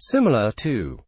Similar to